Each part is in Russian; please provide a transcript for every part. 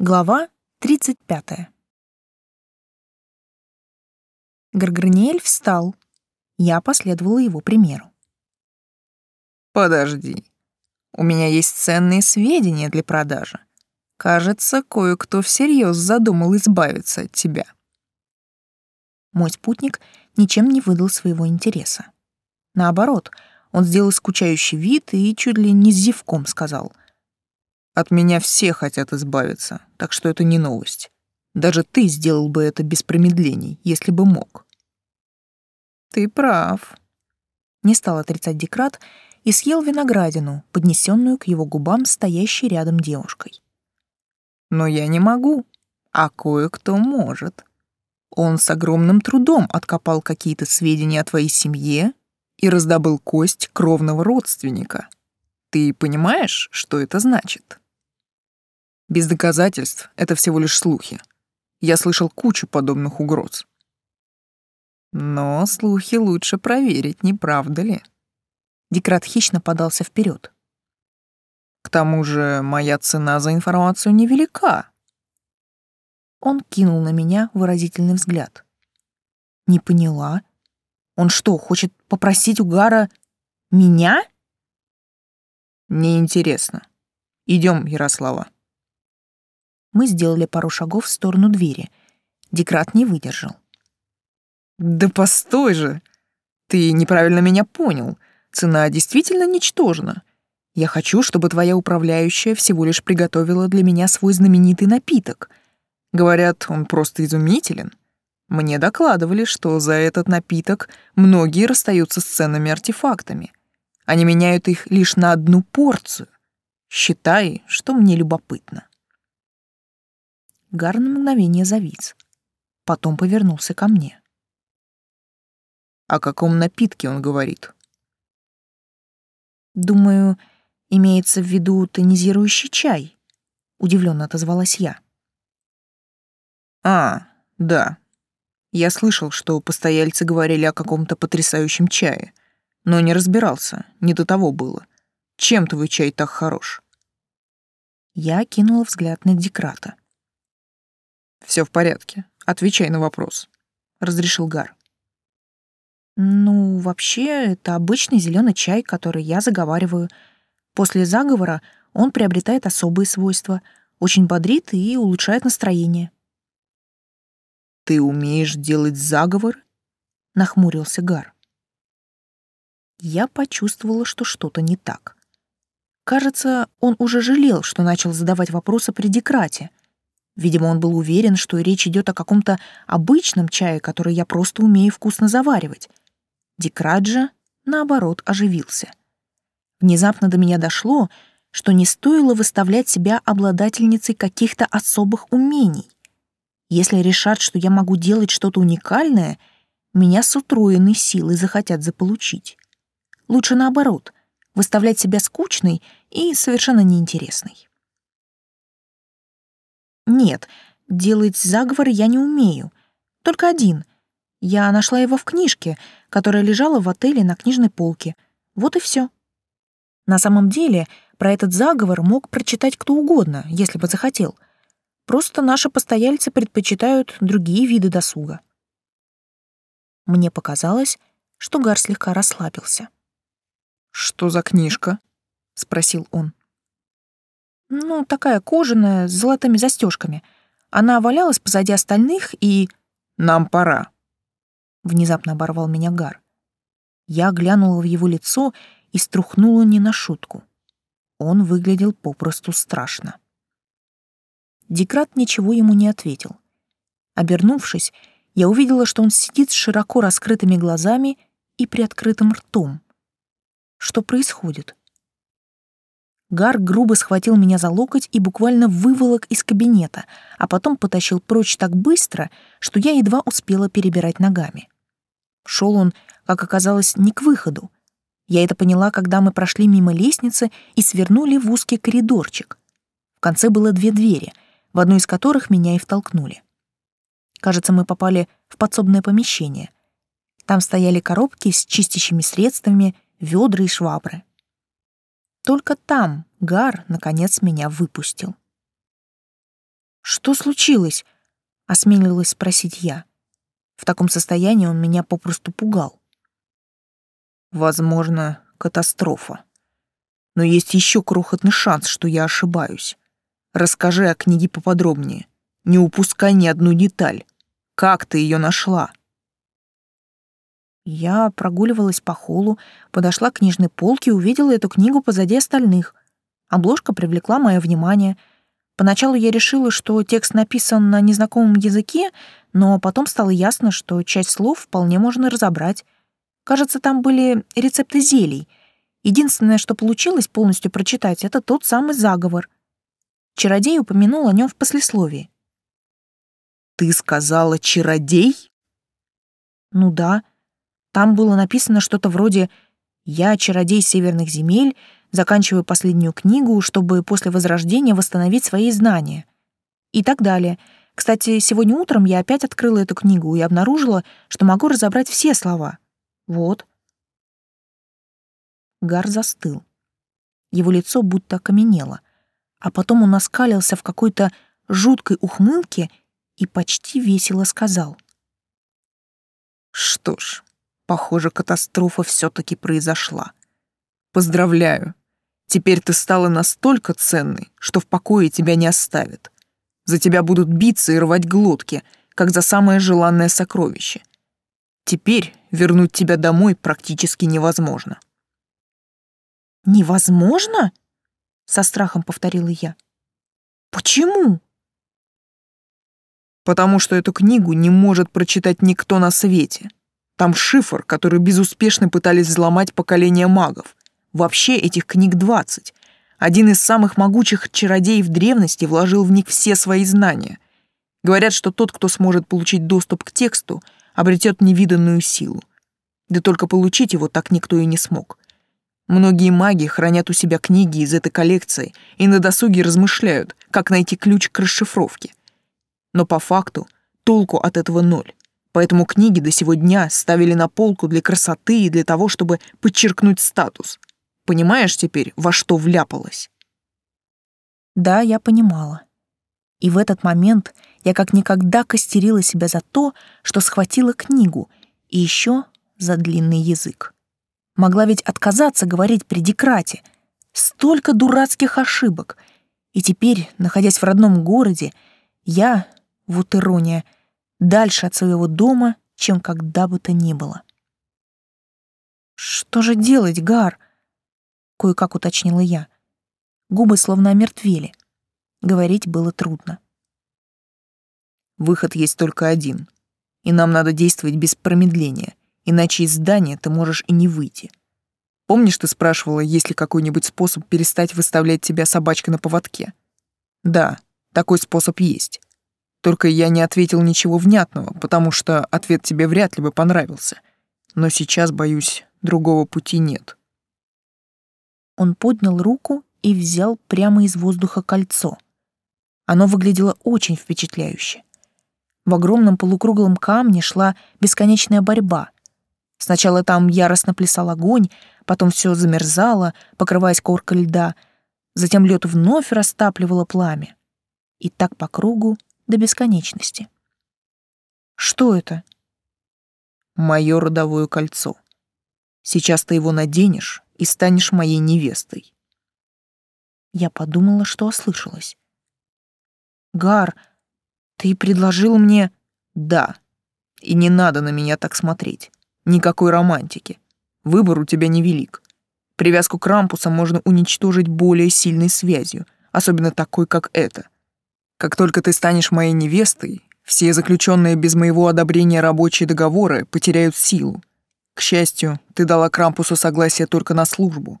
Глава 35. Гарграниэль встал. Я последовала его примеру. «Подожди. У меня есть ценные сведения для продажи. Кажется, кое-кто всерьез задумал избавиться от тебя». Мой спутник ничем не выдал своего интереса. Наоборот, он сделал скучающий вид и чуть ли не с зевком сказал — от меня все хотят избавиться, так что это не новость. Даже ты сделал бы это без промедлений, если бы мог. Ты прав. Не стал отрицать Декрат и съел виноградину, поднесенную к его губам стоящей рядом девушкой. Но я не могу, а кое-кто может. Он с огромным трудом откопал какие-то сведения о твоей семье и раздобыл кость кровного родственника. Ты понимаешь, что это значит? Без доказательств это всего лишь слухи. Я слышал кучу подобных угроз. Но слухи лучше проверить, не правда ли? Декрат хищно подался вперед. К тому же моя цена за информацию невелика. Он кинул на меня выразительный взгляд. Не поняла. Он что, хочет попросить у Гара меня? Неинтересно. Идем, Ярослава. Мы сделали пару шагов в сторону двери. Декрат не выдержал. «Да постой же! Ты неправильно меня понял. Цена действительно ничтожна. Я хочу, чтобы твоя управляющая всего лишь приготовила для меня свой знаменитый напиток. Говорят, он просто изумителен. Мне докладывали, что за этот напиток многие расстаются с ценными артефактами. Они меняют их лишь на одну порцию. Считай, что мне любопытно. Гар на мгновение завис. Потом повернулся ко мне. «О каком напитке он говорит?» «Думаю, имеется в виду тонизирующий чай», — удивленно отозвалась я. «А, да. Я слышал, что постояльцы говорили о каком-то потрясающем чае, но не разбирался, не до того было. Чем твой чай так хорош?» Я кинула взгляд на Декрата. Все в порядке. Отвечай на вопрос, разрешил Гар. Ну, вообще, это обычный зеленый чай, который я заговариваю. После заговора он приобретает особые свойства, очень бодрит и улучшает настроение. Ты умеешь делать заговор? нахмурился Гар. Я почувствовала, что что-то не так. Кажется, он уже жалел, что начал задавать вопросы при декрате. Видимо, он был уверен, что речь идет о каком-то обычном чае, который я просто умею вкусно заваривать. Дикраджа, наоборот, оживился. Внезапно до меня дошло, что не стоило выставлять себя обладательницей каких-то особых умений. Если решат, что я могу делать что-то уникальное, меня с утроенной силой захотят заполучить. Лучше наоборот, выставлять себя скучной и совершенно неинтересной. Нет, делать заговор я не умею. Только один. Я нашла его в книжке, которая лежала в отеле на книжной полке. Вот и все. На самом деле, про этот заговор мог прочитать кто угодно, если бы захотел. Просто наши постояльцы предпочитают другие виды досуга. Мне показалось, что Гар слегка расслабился. «Что за книжка?» — спросил он. Ну, такая кожаная, с золотыми застежками. Она валялась позади остальных и... «Нам пора», — внезапно оборвал меня Гар. Я глянула в его лицо и струхнула не на шутку. Он выглядел попросту страшно. Декрат ничего ему не ответил. Обернувшись, я увидела, что он сидит с широко раскрытыми глазами и приоткрытым ртом. Что происходит? Гар грубо схватил меня за локоть и буквально выволок из кабинета, а потом потащил прочь так быстро, что я едва успела перебирать ногами. Шел он, как оказалось, не к выходу. Я это поняла, когда мы прошли мимо лестницы и свернули в узкий коридорчик. В конце было две двери, в одну из которых меня и втолкнули. Кажется, мы попали в подсобное помещение. Там стояли коробки с чистящими средствами, ведра и швабры. Только там Гар, наконец, меня выпустил. «Что случилось?» — осмелилась спросить я. В таком состоянии он меня попросту пугал. «Возможно, катастрофа. Но есть еще крохотный шанс, что я ошибаюсь. Расскажи о книге поподробнее. Не упускай ни одну деталь. Как ты ее нашла?» Я прогуливалась по холлу, подошла к книжной полке и увидела эту книгу позади остальных. Обложка привлекла мое внимание. Поначалу я решила, что текст написан на незнакомом языке, но потом стало ясно, что часть слов вполне можно разобрать. Кажется, там были рецепты зелий. Единственное, что получилось полностью прочитать, это тот самый заговор. Чародей упомянул о нем в послесловии. «Ты сказала чародей?» «Ну да. Там было написано что-то вроде «Я чародей северных земель, заканчиваю последнюю книгу, чтобы после Возрождения восстановить свои знания». И так далее. Кстати, сегодня утром я опять открыла эту книгу и обнаружила, что могу разобрать все слова. Вот. Гар застыл. Его лицо будто окаменело, а потом он оскалился в какой-то жуткой ухмылке и почти весело сказал. «Что ж, похоже, катастрофа все таки произошла. Поздравляю. Теперь ты стала настолько ценной, что в покое тебя не оставят. За тебя будут биться и рвать глотки, как за самое желанное сокровище. Теперь вернуть тебя домой практически невозможно. «Невозможно?» — со страхом повторила я. «Почему?» «Потому что эту книгу не может прочитать никто на свете. Там шифр, который безуспешно пытались взломать поколение магов. Вообще этих книг двадцать. Один из самых могучих чародеев древности вложил в них все свои знания. Говорят, что тот, кто сможет получить доступ к тексту, обретет невиданную силу. Да только получить его так никто и не смог. Многие маги хранят у себя книги из этой коллекции и на досуге размышляют, как найти ключ к расшифровке. Но по факту толку от этого ноль. Поэтому книги до сего дня ставили на полку для красоты и для того, чтобы подчеркнуть статус. Понимаешь теперь, во что вляпалась? Да, я понимала. И в этот момент я как никогда костерила себя за то, что схватила книгу, и еще за длинный язык. Могла ведь отказаться говорить при декрате. Столько дурацких ошибок. И теперь, находясь в родном городе, я, вот ирония, дальше от своего дома, чем когда бы то ни было. «Что же делать, Гар?» — кое-как уточнила я. Губы словно омертвели. Говорить было трудно. «Выход есть только один, и нам надо действовать без промедления иначе из здания ты можешь и не выйти. Помнишь, ты спрашивала, есть ли какой-нибудь способ перестать выставлять тебя собачкой на поводке? Да, такой способ есть. Только я не ответил ничего внятного, потому что ответ тебе вряд ли бы понравился. Но сейчас, боюсь, другого пути нет. Он поднял руку и взял прямо из воздуха кольцо. Оно выглядело очень впечатляюще. В огромном полукруглом камне шла бесконечная борьба — Сначала там яростно плясал огонь, потом все замерзало, покрываясь коркой льда, затем лед вновь растапливало пламя. И так по кругу до бесконечности. Что это? Мое родовое кольцо. Сейчас ты его наденешь и станешь моей невестой. Я подумала, что ослышалась. Гар, ты предложил мне... Да, и не надо на меня так смотреть. Никакой романтики. Выбор у тебя невелик. Привязку к рампусам можно уничтожить более сильной связью, особенно такой, как эта. Как только ты станешь моей невестой, все заключенные без моего одобрения рабочие договоры потеряют силу. К счастью, ты дала Крампусу согласие только на службу.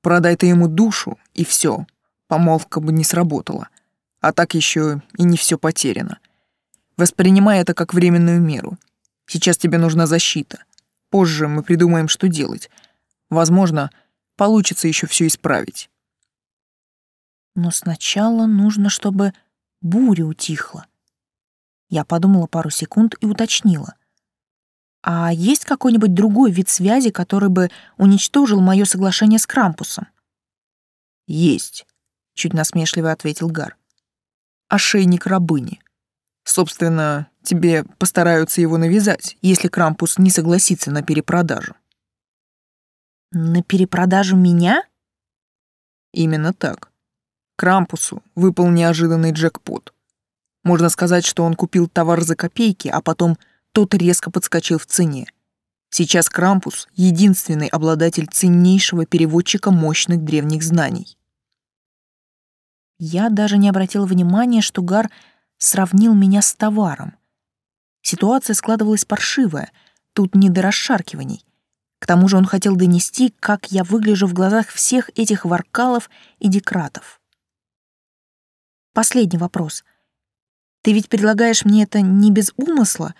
Продай ты ему душу, и все. Помолвка бы не сработала. А так еще и не все потеряно. Воспринимай это как временную меру. Сейчас тебе нужна защита — Позже мы придумаем, что делать. Возможно, получится еще все исправить. Но сначала нужно, чтобы буря утихла. Я подумала пару секунд и уточнила. А есть какой-нибудь другой вид связи, который бы уничтожил мое соглашение с Крампусом? Есть, чуть насмешливо ответил Гар. ошейник рабыни. Собственно, тебе постараются его навязать, если Крампус не согласится на перепродажу. На перепродажу меня? Именно так. Крампусу выпал неожиданный джекпот. Можно сказать, что он купил товар за копейки, а потом тот резко подскочил в цене. Сейчас Крампус — единственный обладатель ценнейшего переводчика мощных древних знаний. Я даже не обратил внимания, что Гар сравнил меня с товаром. Ситуация складывалась паршивая, тут не до расшаркиваний. К тому же он хотел донести, как я выгляжу в глазах всех этих варкалов и декратов. Последний вопрос. Ты ведь предлагаешь мне это не без умысла?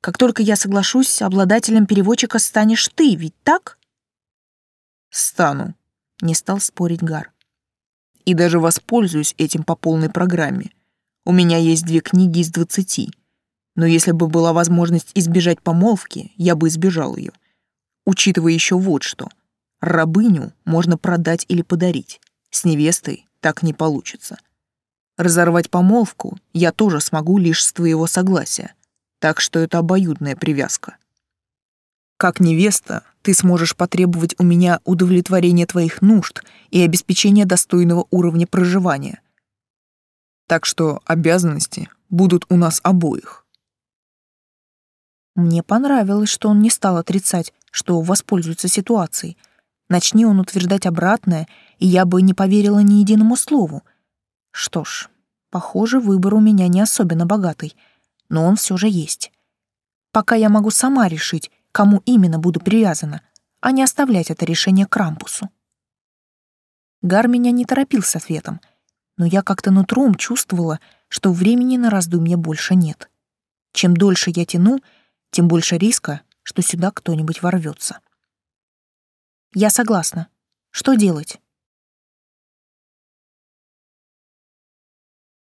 Как только я соглашусь, обладателем переводчика станешь ты, ведь так? Стану, не стал спорить Гар. И даже воспользуюсь этим по полной программе. У меня есть две книги из двадцати. Но если бы была возможность избежать помолвки, я бы избежал ее учитывая еще вот что. Рабыню можно продать или подарить. С невестой так не получится. Разорвать помолвку я тоже смогу лишь с твоего согласия, так что это обоюдная привязка. Как невеста, ты сможешь потребовать у меня удовлетворения твоих нужд и обеспечения достойного уровня проживания. Так что обязанности будут у нас обоих. Мне понравилось, что он не стал отрицать, что воспользуется ситуацией. Начни он утверждать обратное, и я бы не поверила ни единому слову. Что ж, похоже, выбор у меня не особенно богатый, но он все же есть. Пока я могу сама решить, кому именно буду привязана, а не оставлять это решение Крампусу. Гар меня не торопил с ответом, но я как-то нутром чувствовала, что времени на раздумья больше нет. Чем дольше я тяну, тем больше риска, что сюда кто-нибудь ворвется. Я согласна. Что делать?